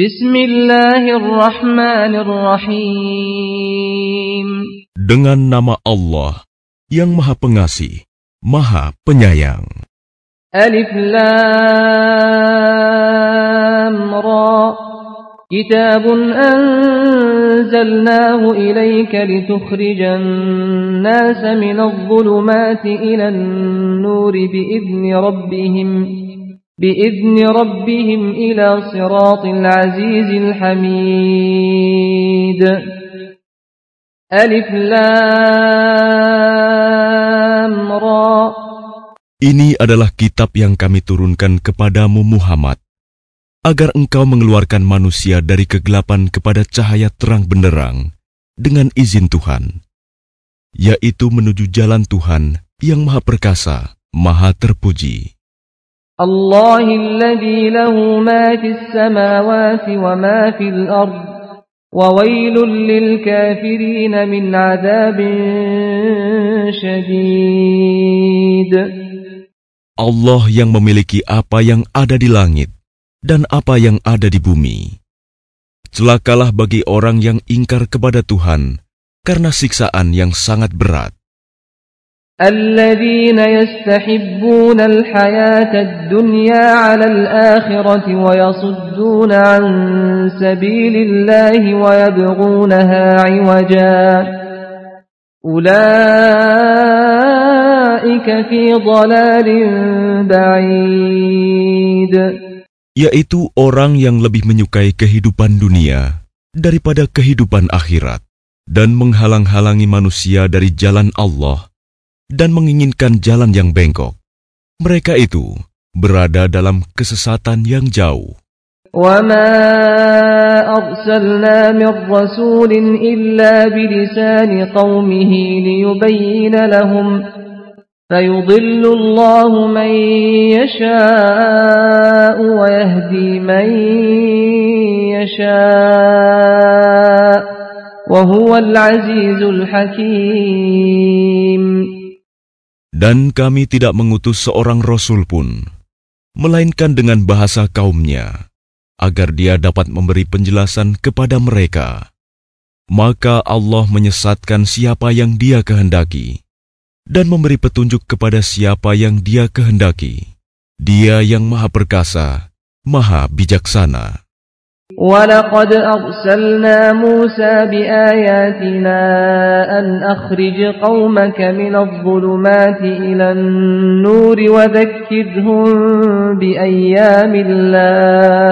بسم الله الرحمن الرحيم. Dengan nama Allah yang Maha Pengasih, Maha Penyayang. Alif Lam Ra كتاب أنزلناه إليك لتخرج الناس من الظلمات إلى النور بإذن ربهم. بإذن ربهم بإذن ربهم إلى صراط العزيز الحميد ألف لام را Ini adalah kitab yang kami turunkan kepadamu Muhammad, agar engkau mengeluarkan manusia dari kegelapan kepada cahaya terang benderang dengan izin Tuhan, yaitu menuju jalan Tuhan yang Maha Perkasa, Maha Terpuji. الله الذي له ما في السماوات وما في الأرض وويل للكافرين من عذاب شديد Allah yang memiliki apa yang ada di langit dan apa yang ada di bumi. Celakalah bagi orang yang ingkar kepada Tuhan karena siksaan yang sangat berat. الذين يستحبون الحياة الدنيا على الآخرة ويصدون عن سبيل الله ويبغونها عوجا أولئك في ضلال بعيد yaitu orang yang lebih menyukai kehidupan dunia daripada kehidupan akhirat dan menghalang-halangi manusia dari jalan Allah dan menginginkan jalan yang bengkok. Mereka itu berada dalam kesesatan yang jauh. وما أرسلنا من رسول إلا بلسان قومه ليبين لهم فيضل الله من يشاء ويهدي من يشاء وهو العزيز الحكيم dan kami tidak mengutus seorang rasul pun, melainkan dengan bahasa kaumnya, agar dia dapat memberi penjelasan kepada mereka. Maka Allah menyesatkan siapa yang dia kehendaki, dan memberi petunjuk kepada siapa yang dia kehendaki. Dia yang maha perkasa, maha bijaksana. ولقد أرسلنا موسى بآياتنا أن أخرج قومك من الظلمات إلى النور وذكرهم بأيام الله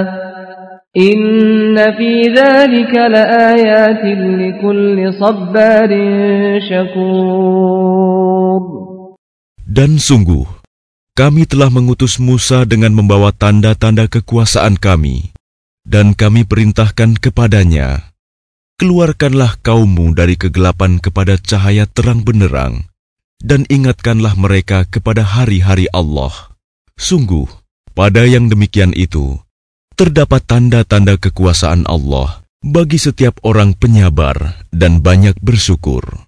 إن في ذلك لآيات لكل صبار شكور Dan sungguh, kami telah mengutus Musa dengan membawa tanda-tanda kekuasaan kami, dan kami perintahkan kepadanya, Keluarkanlah kaummu dari kegelapan kepada cahaya terang benderang, dan ingatkanlah mereka kepada hari-hari Allah. Sungguh, pada yang demikian itu, terdapat tanda-tanda kekuasaan Allah bagi setiap orang penyabar dan banyak bersyukur.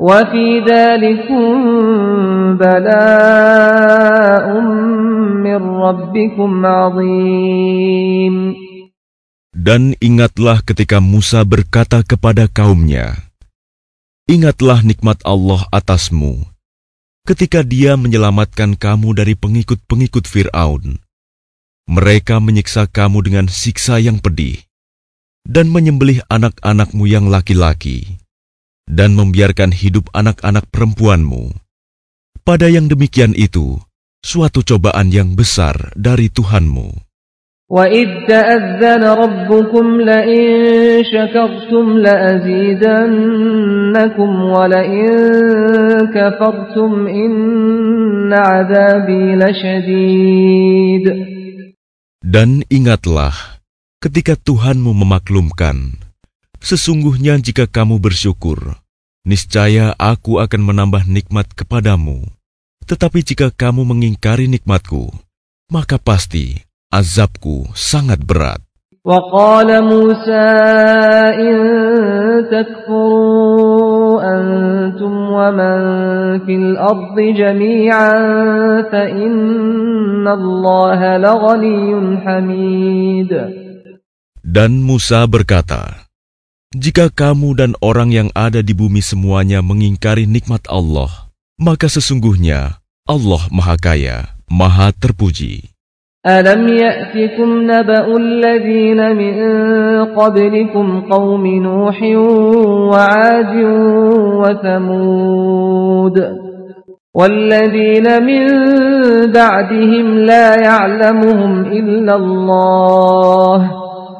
وفي ذلكم بلاء من ربكم عظيم Dan ingatlah ketika Musa berkata kepada kaumnya, Ingatlah nikmat Allah atasmu, ketika dia menyelamatkan kamu dari pengikut-pengikut Fir'aun. Mereka menyiksa kamu dengan siksa yang pedih, dan menyembelih anak-anakmu yang laki-laki dan membiarkan hidup anak-anak perempuanmu. Pada yang demikian itu, suatu cobaan yang besar dari Tuhanmu. وَإِذْ تَأَذَّنَ رَبُّكُمْ لَئِن شَكَرْتُمْ لَأَزِيدَنَّكُمْ وَلَئِن كَفَرْتُمْ إِنَّ عَذَابِي لَشَدِيدٌ Dan ingatlah ketika Tuhanmu memaklumkan Sesungguhnya jika kamu bersyukur, niscaya aku akan menambah nikmat kepadamu. Tetapi jika kamu mengingkari nikmatku, maka pasti azabku sangat berat. وقال موسى إن تكفروا أنتم ومن في الأرض جميعا فإن الله لغني حميد Dan Musa berkata, Jika kamu dan orang yang ada di bumi semuanya mengingkari nikmat Allah, maka sesungguhnya Allah Maha Kaya, Maha Terpuji. ألم يأتكم نبأ الذين من قبلكم قوم نوح وعاد وثمود والذين من بعدهم لا يعلمهم إلا الله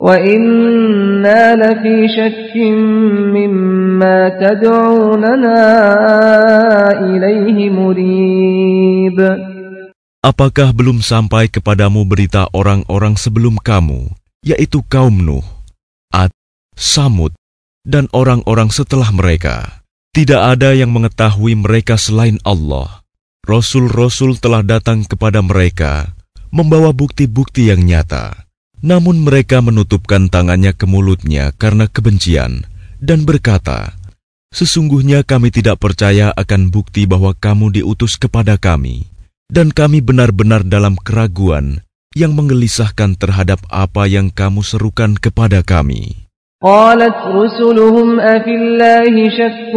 وإنا لفي شك مما تدعوننا إليه مريب Apakah belum sampai kepadamu berita orang-orang sebelum kamu, yaitu kaum Nuh, Ad, Samud, dan orang-orang setelah mereka? Tidak ada yang mengetahui mereka selain Allah. Rasul-rasul telah datang kepada mereka, membawa bukti-bukti yang nyata. Namun mereka menutupkan tangannya ke mulutnya karena kebencian, dan berkata, Sesungguhnya kami tidak percaya akan bukti bahwa kamu diutus kepada kami dan kami benar-benar dalam keraguan yang menggelisahkan terhadap apa yang kamu serukan kepada kami. قالت رسلهم أفي الله شك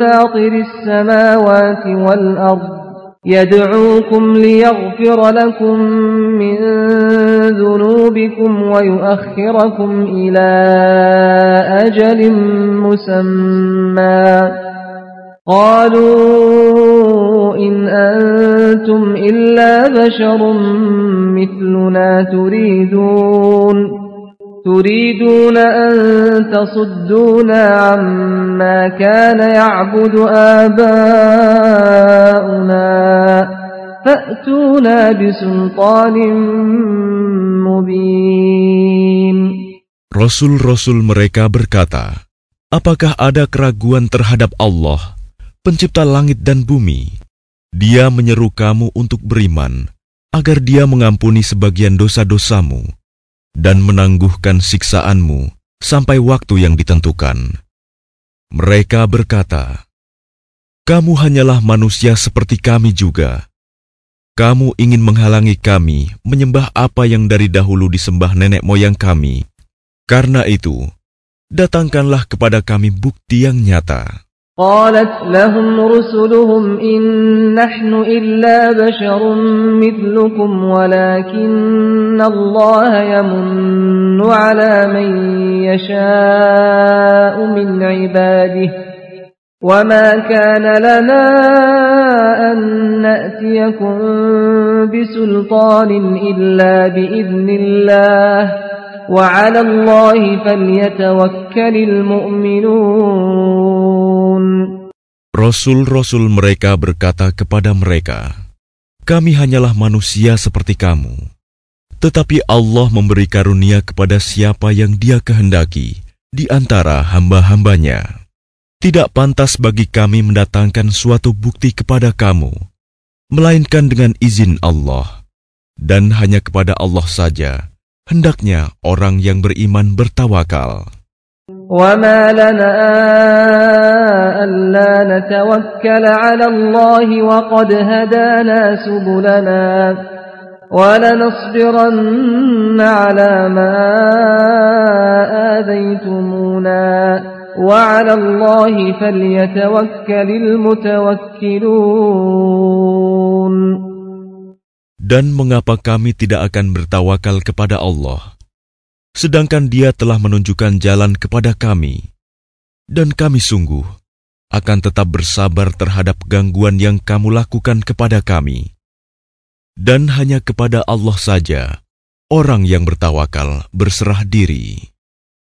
فاطر السماوات والأرض يدعوكم ليغفر لكم من ذنوبكم ويؤخركم إلى أجل مسمى. قالوا إن أنتم إلا بشر مثلنا تريدون. تريدون أن تصدونا عما كان يعبد آباؤنا. فأتونا بسلطان Rasul-rasul mereka berkata, Apakah ada keraguan terhadap Allah, pencipta langit dan bumi? Dia menyeru kamu untuk beriman, agar dia mengampuni sebagian dosa-dosamu dan menangguhkan siksaanmu sampai waktu yang ditentukan. Mereka berkata, Kamu hanyalah manusia seperti kami juga. Kamu ingin menghalangi kami menyembah apa yang dari dahulu disembah nenek moyang kami. Karena itu, datangkanlah kepada kami bukti yang nyata. قالت لهم رسلهم إن نحن إلا بشر مثلكم ولكن الله يمن على من يشاء من عباده وما كان لنا أن نأتيكم بسلطان إلا بإذن الله وعلى الله فليتوكل المؤمنون Rasul-rasul mereka berkata kepada mereka, "Kami hanyalah manusia seperti kamu, tetapi Allah memberi karunia kepada siapa yang Dia kehendaki di antara hamba-hambanya. Tidak pantas bagi kami mendatangkan suatu bukti kepada kamu, melainkan dengan izin Allah, dan hanya kepada Allah saja hendaknya orang yang beriman bertawakal." وما لنا ألا نتوكل على الله وقد هدانا سبلنا ولنصبرن على ما آذيتمونا وعلى الله فليتوكل المتوكلون Dan mengapa kami tidak akan bertawakal kepada Allah? sedangkan Dia telah menunjukkan jalan kepada kami, dan kami sungguh akan tetap bersabar terhadap gangguan yang kamu lakukan kepada kami. Dan hanya kepada Allah saja orang yang bertawakal berserah diri.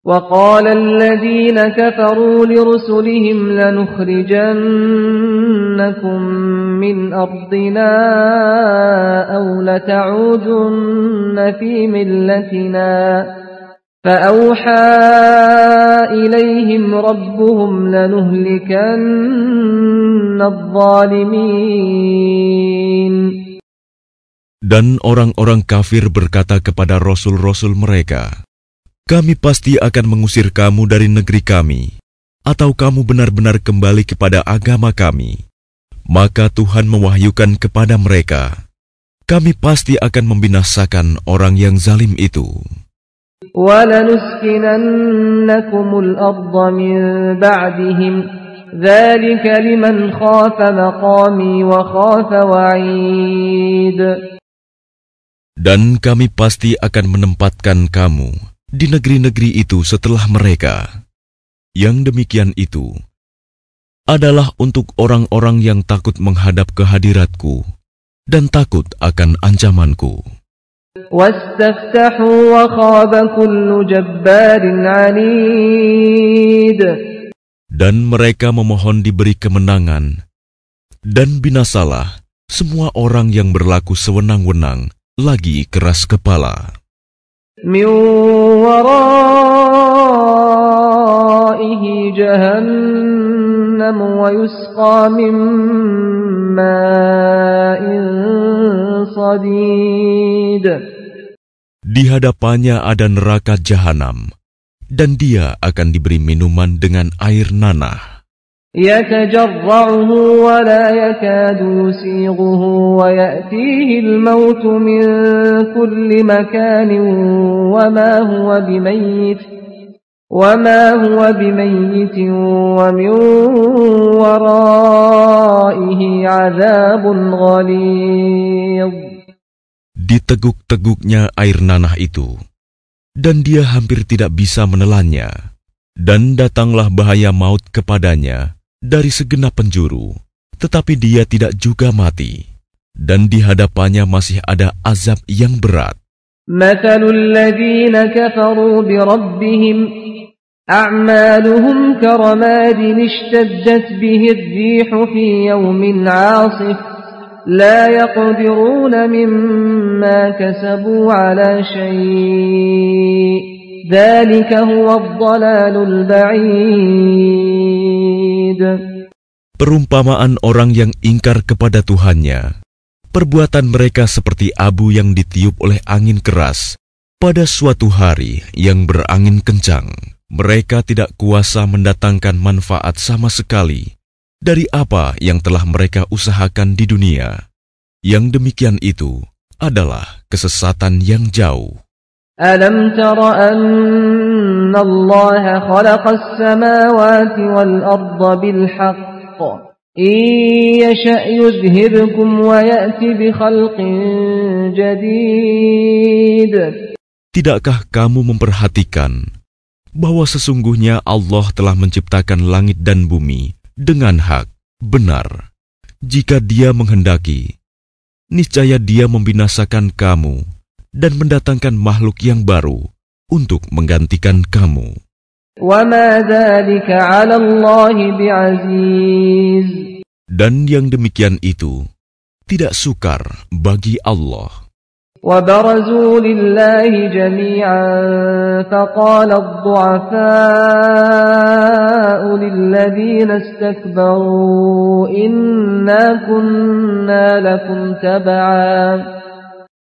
وقال الذين كفروا لرسلهم لنخرجنكم من أرضنا أو لتعودن في ملتنا فأوحى إليهم ربهم لنهلكن الظالمين Dan orang-orang kafir berkata kepada rasul-rasul mereka, kami pasti akan mengusir kamu dari negeri kami, atau kamu benar-benar kembali kepada agama kami. Maka Tuhan mewahyukan kepada mereka, kami pasti akan membinasakan orang yang zalim itu. Dan kami pasti akan menempatkan kamu di negeri-negeri itu setelah mereka. Yang demikian itu adalah untuk orang-orang yang takut menghadap kehadiratku dan takut akan ancamanku. Dan mereka memohon diberi kemenangan, dan binasalah semua orang yang berlaku sewenang-wenang lagi keras kepala. من ورائه جهنم ويسقى من ماء صديد Di hadapannya ada neraka jahanam, dan dia akan diberi minuman dengan air nanah. يتجرعه ولا يكاد يسيغه ويأتيه الموت من كل مكان وما هو بميت وما هو بميت ومن ورائه عذاب غليظ Diteguk-teguknya air nanah itu, dan dia hampir tidak bisa menelannya. Dan datanglah bahaya maut kepadanya dari segenap penjuru, tetapi dia tidak juga mati. Dan di hadapannya masih ada azab yang berat. مثل الذين كفروا بربهم أعمالهم كرماد اشتدت به الريح في يوم عاصف لا يقدرون مما كسبوا على شيء ذلك هو الضلال البعيد Perumpamaan orang yang ingkar kepada Tuhannya, perbuatan mereka seperti abu yang ditiup oleh angin keras pada suatu hari yang berangin kencang. Mereka tidak kuasa mendatangkan manfaat sama sekali dari apa yang telah mereka usahakan di dunia. Yang demikian itu adalah kesesatan yang jauh. ألم تر أن الله خلق السماوات والأرض بالحق إن يشأ يذهبكم ويأتي بخلق جديد Tidakkah kamu memperhatikan bahwa sesungguhnya Allah telah menciptakan langit dan bumi dengan hak, benar. Jika Dia menghendaki, niscaya Dia membinasakan kamu dan mendatangkan makhluk yang baru untuk menggantikan kamu. وما ذلك على الله بعزيز Dan yang demikian itu tidak sukar bagi Allah. وبرزوا لله جميعا فقال الضعفاء للذين استكبروا إنا كنا لكم تبعا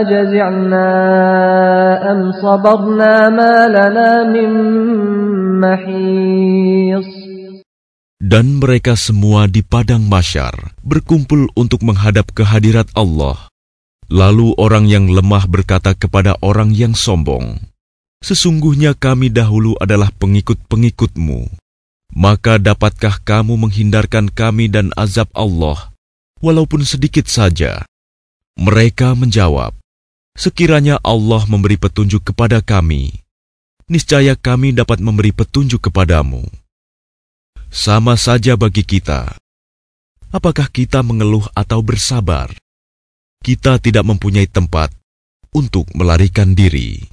أجزعنا أم صبرنا ما لنا من محيص Dan mereka semua di padang masyar berkumpul untuk menghadap kehadirat Allah. Lalu orang yang lemah berkata kepada orang yang sombong, Sesungguhnya kami dahulu adalah pengikut-pengikutmu. Maka dapatkah kamu menghindarkan kami dan azab Allah, walaupun sedikit saja? Mereka menjawab, Sekiranya Allah memberi petunjuk kepada kami, niscaya kami dapat memberi petunjuk kepadamu. Sama saja bagi kita. Apakah kita mengeluh atau bersabar? Kita tidak mempunyai tempat untuk melarikan diri.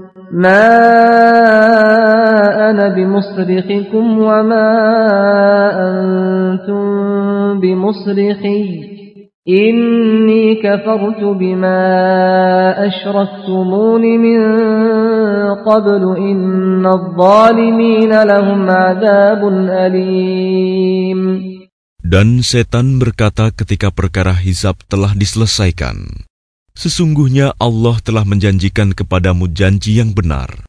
ما أنا بمصرخكم وما أنتم بمصرخي إني كفرت بما أشركتمون من قبل إن الظالمين لهم عذاب أليم Dan setan berkata ketika perkara hisab telah diselesaikan, Sesungguhnya Allah telah menjanjikan kepadamu janji yang benar,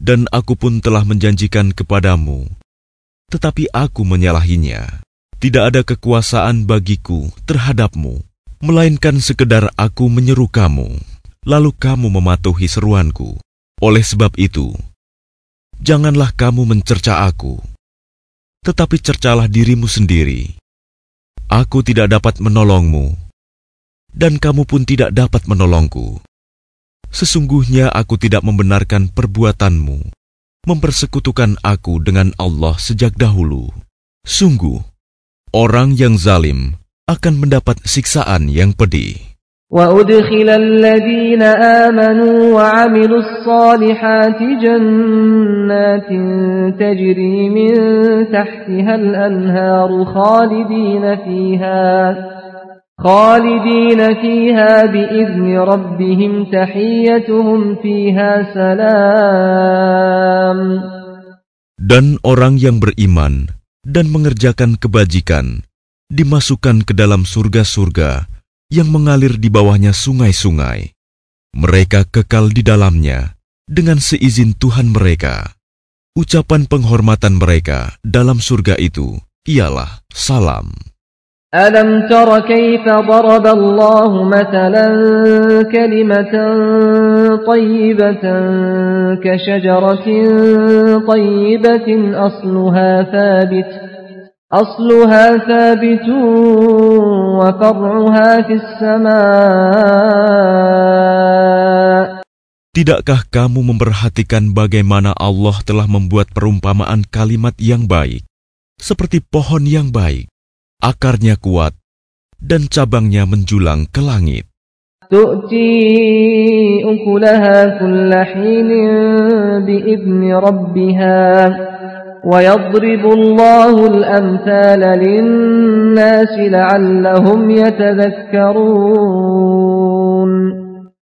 dan aku pun telah menjanjikan kepadamu, tetapi aku menyalahinya. Tidak ada kekuasaan bagiku terhadapmu, melainkan sekedar aku menyeru kamu, lalu kamu mematuhi seruanku. Oleh sebab itu, janganlah kamu mencerca aku, tetapi cercalah dirimu sendiri. Aku tidak dapat menolongmu, dan kamu pun tidak dapat menolongku. Sesungguhnya aku tidak membenarkan perbuatanmu, mempersekutukan aku dengan Allah sejak dahulu. Sungguh, orang yang zalim akan mendapat siksaan yang pedih. وأدخل الذين آمنوا وعملوا الصالحات جنات تجري من تحتها الأنهار خالدين فيها خالدين فيها بإذن ربهم تحيتهم فيها سلام Dan orang yang beriman dan mengerjakan kebajikan dimasukkan ke dalam surga-surga yang mengalir di bawahnya sungai-sungai. Mereka kekal di dalamnya dengan seizin Tuhan mereka. Ucapan penghormatan mereka dalam surga itu ialah salam. ألم تر كيف ضرب الله مثلا كلمة طيبة كشجرة طيبة أصلها ثابت أصلها ثابت وفرعها في السماء Tidakkah kamu memperhatikan bagaimana Allah telah membuat perumpamaan kalimat yang baik, seperti pohon yang baik, akarnya kuat, dan cabangnya menjulang ke langit.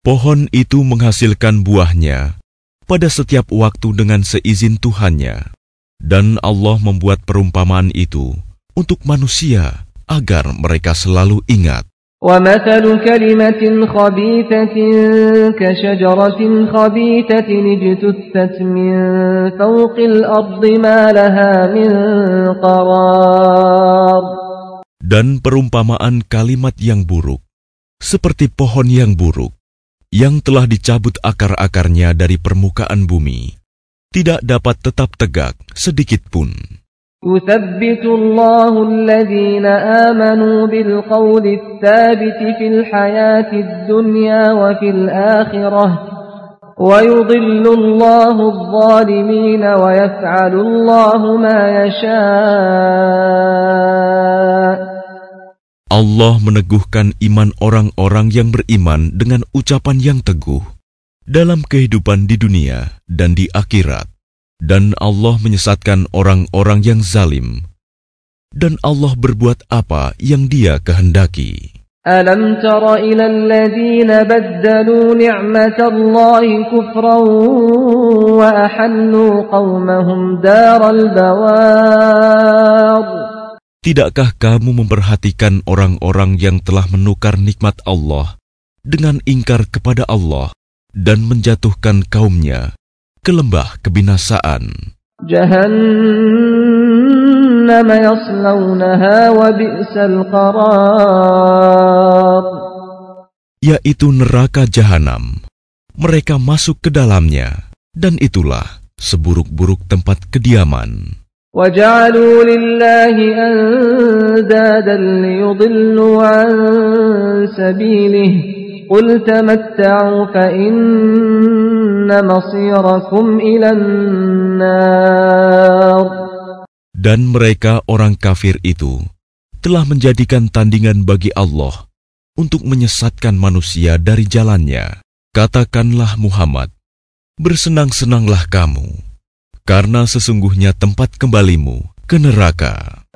Pohon itu menghasilkan buahnya pada setiap waktu dengan seizin Tuhannya, dan Allah membuat perumpamaan itu untuk manusia agar mereka selalu ingat. ومثل كلمة خبيثة كشجرة خبيثة اجتثت من فوق الأرض ما لها من قرار Dan perumpamaan kalimat yang buruk, seperti pohon yang buruk, yang telah dicabut akar-akarnya dari permukaan bumi, tidak dapat tetap tegak sedikit pun. يثبت الله الذين آمنوا بالقول الثابت في الحياة الدنيا وفي الآخرة ويضل الله الظالمين ويفعل الله ما يشاء Allah meneguhkan iman orang-orang yang beriman dengan ucapan yang teguh dalam kehidupan di dunia dan di akhirat. Dan Allah menyesatkan orang-orang yang zalim. Dan Allah berbuat apa yang dia kehendaki. Alam tara ila alladhina baddalu ni'matallahi kufran wa ahallu qawmahum daral bawar. Tidakkah kamu memperhatikan orang-orang yang telah menukar nikmat Allah dengan ingkar kepada Allah dan menjatuhkan kaumnya ke lembah kebinasaan? جهنم يصلونها وبئس القرار yaitu neraka jahanam. Mereka masuk ke dalamnya, dan itulah seburuk-buruk tempat kediaman. وجعلوا لله أندادا ليضلوا عن سبيله قل تمتعوا فإن مصيركم إلى النار Dan mereka orang kafir itu telah menjadikan tandingan bagi Allah untuk menyesatkan manusia dari jalannya. Katakanlah Muhammad, bersenang-senanglah kamu, karena sesungguhnya tempat kembalimu ke neraka.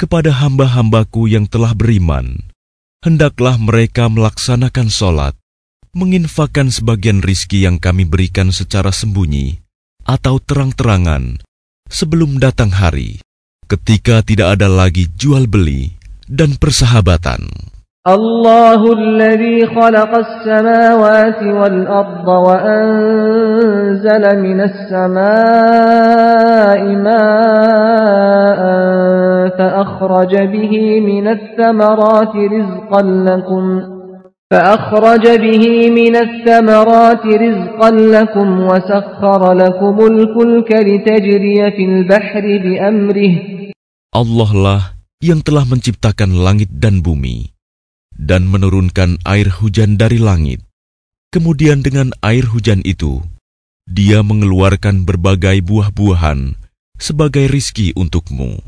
kepada hamba-hambaku yang telah beriman, hendaklah mereka melaksanakan sholat, menginfakkan sebagian rizki yang kami berikan secara sembunyi atau terang-terangan sebelum datang hari, ketika tidak ada lagi jual beli dan persahabatan. الله الذي خلق السماوات والأرض وأنزل من السماء ماء فأخرج به من الثمرات رزقا لكم فأخرج به من الثمرات رزقا لكم وسخر لكم الفلك لتجري في البحر بأمره Allah lah yang telah menciptakan langit dan bumi dan menurunkan air hujan dari langit. Kemudian dengan air hujan itu, dia mengeluarkan berbagai buah-buahan sebagai rizki untukmu.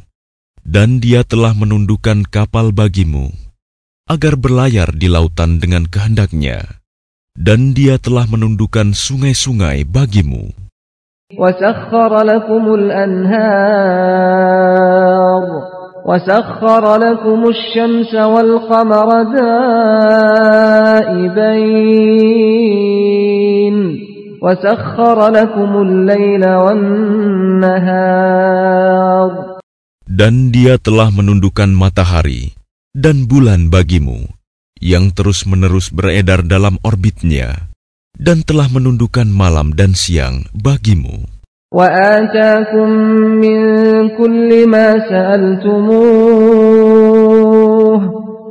Dan dia telah menundukkan kapal bagimu, agar berlayar di lautan dengan kehendaknya. Dan dia telah menundukkan sungai-sungai bagimu. وسخر لكم الأنهار وسخر Dan dia telah menundukkan matahari dan bulan bagimu, yang terus-menerus beredar dalam orbitnya, dan telah menundukkan malam dan siang bagimu. وآتاكم من كل ما سألتموه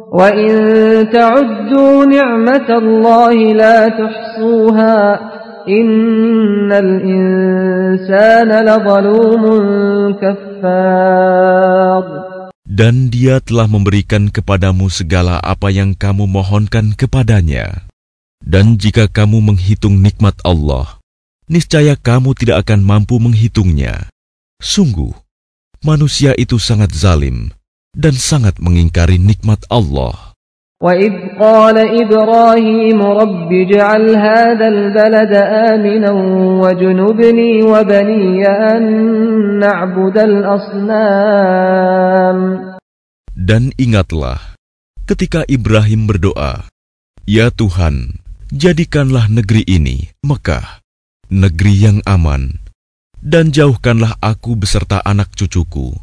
وإن تعدوا نعمة الله لا تحصوها Innal insana kaffar. Dan dia telah memberikan kepadamu segala apa yang kamu mohonkan kepadanya. Dan jika kamu menghitung nikmat Allah, niscaya kamu tidak akan mampu menghitungnya. Sungguh, manusia itu sangat zalim dan sangat mengingkari nikmat Allah. وإذ قال إبراهيم رب اجعل هذا البلد آمنا وجنبني وبني أن نعبد الأصنام Dan ingatlah, ketika Ibrahim berdoa, Ya Tuhan, jadikanlah negeri ini, Mekah, negeri yang aman, dan jauhkanlah aku beserta anak cucuku,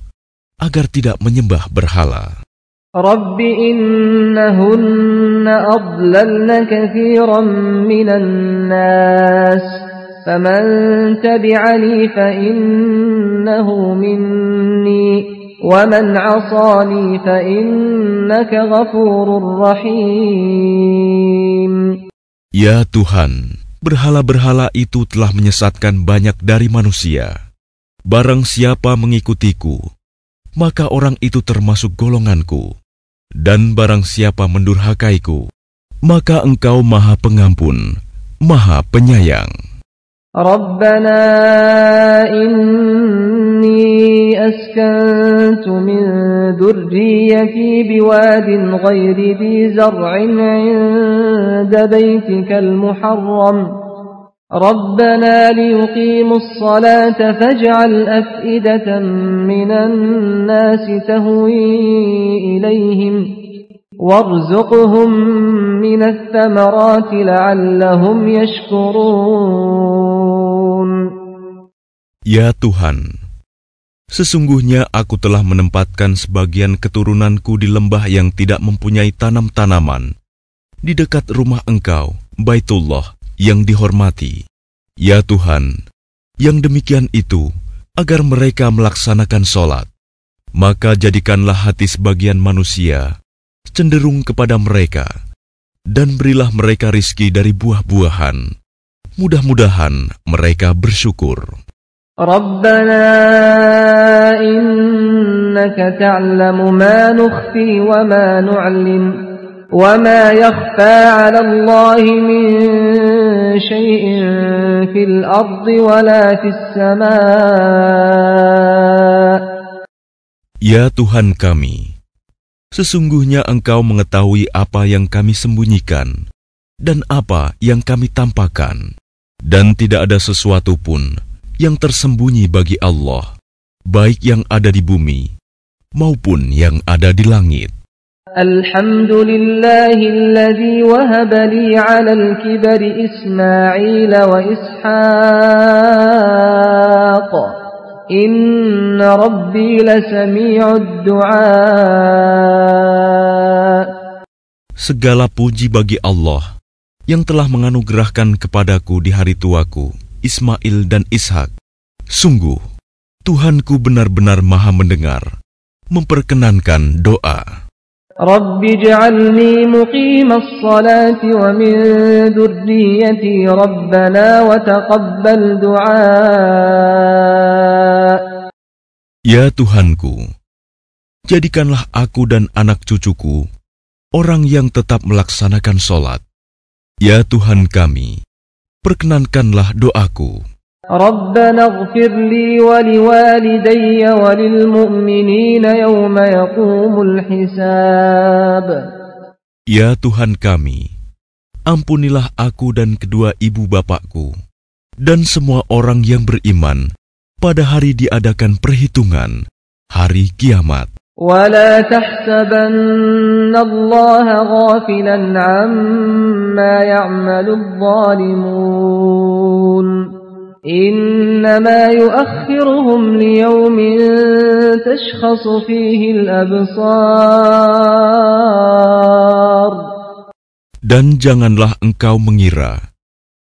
agar tidak menyembah berhala. رب إنهن أضللن كثيرا من الناس فمن تبعني فإنه مني ومن عصاني فإنك غفور رحيم Ya Tuhan, berhala-berhala itu telah menyesatkan banyak dari manusia. Barang siapa mengikutiku, maka orang itu termasuk golonganku. Dan barang siapa mendurhakaiku, maka Engkau Maha Pengampun, Maha Penyayang. ربنا إني أسكنت من ذريتي بواد غير ذي زرع عند بيتك المحرم ربنا ليقيموا الصلاة فاجعل أفئدة من الناس تهوي إليهم وارزقهم من الثمرات لعلهم يشكرون Ya Tuhan, sesungguhnya aku telah menempatkan sebagian keturunanku di lembah yang tidak mempunyai tanam-tanaman, di dekat rumah Engkau, Baitullah, yang dihormati, ya Tuhan, yang demikian itu agar mereka melaksanakan sholat, maka jadikanlah hati sebagian manusia cenderung kepada mereka, dan berilah mereka rizki dari buah-buahan. Mudah-mudahan mereka bersyukur. Rabbana innaka ta'lamu ma nukhfi wa ma nu'lim wa ma yakhfa 'ala Allahi min شيء في الأرض ولا في السماء Ya Tuhan kami, sesungguhnya Engkau mengetahui apa yang kami sembunyikan dan apa yang kami tampakkan, dan tidak ada sesuatu pun yang tersembunyi bagi Allah, baik yang ada di bumi maupun yang ada di langit. الحمد لله الذي وهب لي على الكبر إسماعيل وإسحاق إن ربي لسميع الدعاء Segala puji bagi Allah yang telah menganugerahkan kepadaku di hari tuaku, Ismail dan Ishak. Sungguh, Tuhanku benar-benar maha mendengar, memperkenankan doa. رب اجعلني مقيم الصلاة ومن ذريتي ربنا وتقبل دعاء Ya Tuhanku, jadikanlah aku dan anak cucuku orang yang tetap melaksanakan sholat. Ya Tuhan kami, perkenankanlah doaku. ربنا اغفر لي ولوالدي وللمؤمنين يوم يقوم الحساب Ya Tuhan kami, ampunilah aku dan kedua ibu bapakku, dan semua orang yang beriman pada hari diadakan perhitungan, hari kiamat. ولا تحسبن الله غافلا عما يعمل الظالمون إنما يؤخرهم ليوم تشخص فيه الأبصار Dan janganlah engkau mengira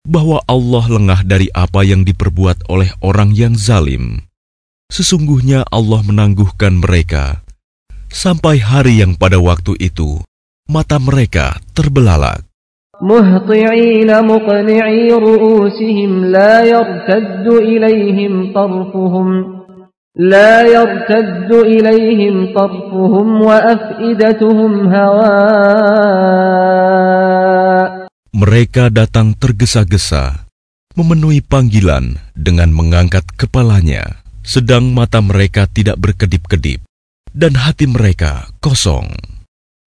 bahwa Allah lengah dari apa yang diperbuat oleh orang yang zalim. Sesungguhnya Allah menangguhkan mereka sampai hari yang pada waktu itu mata mereka terbelalak. مهطعين مقنعي رؤوسهم لا يرتد إليهم طرفهم لا يرتد إليهم طرفهم وأفئدتهم هواء Mereka datang tergesa-gesa, memenuhi panggilan dengan mengangkat kepalanya, sedang mata mereka tidak berkedip-kedip dan hati mereka kosong.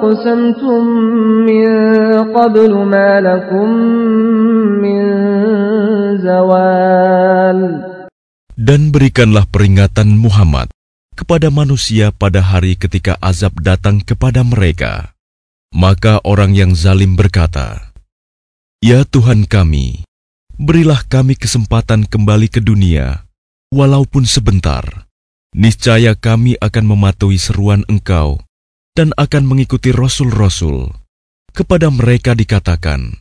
أقسمتم من قبل ما لكم من زوال Dan berikanlah peringatan Muhammad kepada manusia pada hari ketika azab datang kepada mereka. Maka orang yang zalim berkata, Ya Tuhan kami, berilah kami kesempatan kembali ke dunia, walaupun sebentar. Niscaya kami akan mematuhi seruan engkau dan akan mengikuti rasul-rasul. Kepada mereka dikatakan,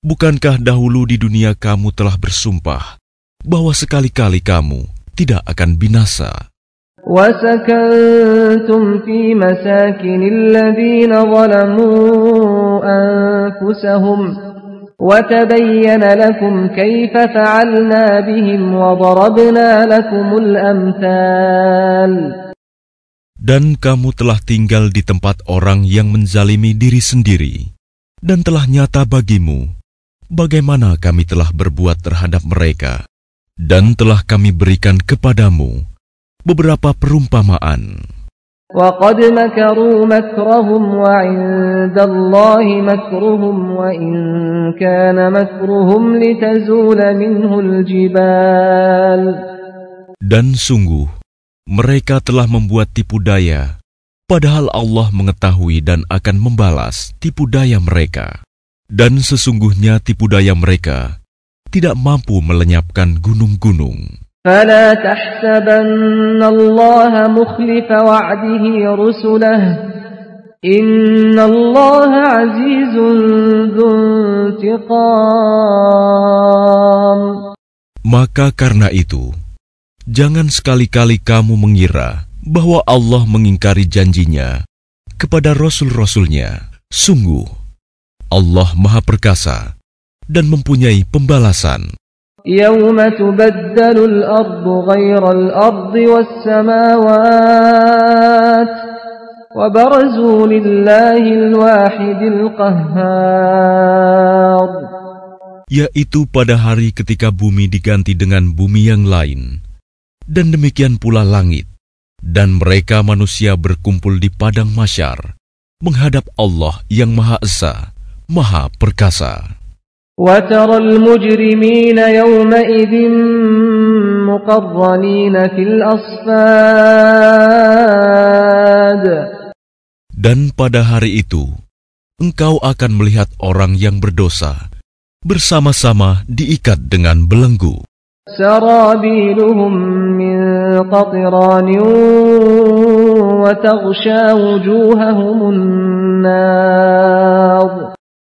Bukankah dahulu di dunia kamu telah bersumpah bahwa sekali-kali kamu tidak akan binasa? وسكنتم في مساكن الذين ظلموا أنفسهم وتبين لكم كيف فعلنا بهم وضربنا لكم الأمثال Dan kamu telah tinggal di tempat orang yang menzalimi diri sendiri, dan telah nyata bagimu bagaimana kami telah berbuat terhadap mereka, dan telah kami berikan kepadamu beberapa perumpamaan. وقد مكروا مكرهم وعند الله مكرهم وإن كان مكرهم لتزول منه الجبال Dan sungguh, mereka telah membuat tipu daya, padahal Allah mengetahui dan akan membalas tipu daya mereka. Dan sesungguhnya tipu daya mereka tidak mampu melenyapkan gunung-gunung. فلا تحسبن الله مخلف وعده رسله إن الله عزيز ذو انتقام Maka karena itu, jangan sekali-kali kamu mengira bahwa Allah mengingkari janjinya kepada rasul-rasulnya. Sungguh, Allah Maha Perkasa dan mempunyai pembalasan. يوم تبدل الأرض غير الأرض والسماوات وبرزوا لله الواحد القهار yaitu pada hari ketika bumi diganti dengan bumi yang lain, dan demikian pula langit, dan mereka manusia berkumpul di padang masyar, menghadap Allah yang Maha Esa, Maha Perkasa. وترى المجرمين يومئذ مقرنين في الأصفاد Dan pada hari itu, engkau akan melihat orang yang berdosa bersama-sama diikat dengan belenggu. سرابيلهم من قطران وتغشى وجوههم النار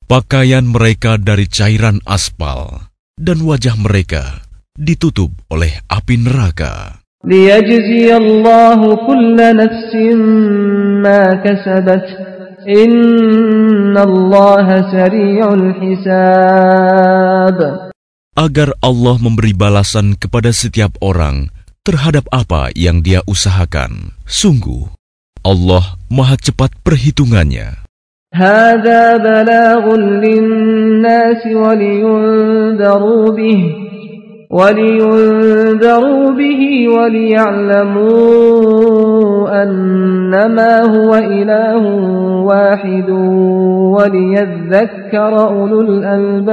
Pakaian mereka dari cairan aspal, dan wajah mereka ditutup oleh api neraka. ليجزي الله كل نفس ما كسبت إن الله سريع الحساب Agar Allah memberi balasan kepada setiap orang terhadap apa yang dia usahakan. Sungguh, Allah maha cepat perhitungannya. هذا بلاغ للناس ولينذروا به ولينذروا به وليعلموا أنما هو إله واحد وليذكر أولو الألباب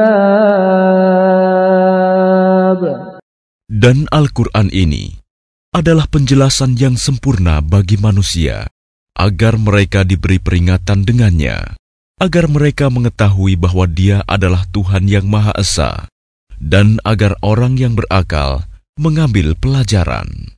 Dan Al-Quran ini adalah penjelasan yang sempurna bagi manusia, agar mereka diberi peringatan dengannya, agar mereka mengetahui bahwa Dia adalah Tuhan yang Maha Esa, dan agar orang yang berakal mengambil pelajaran.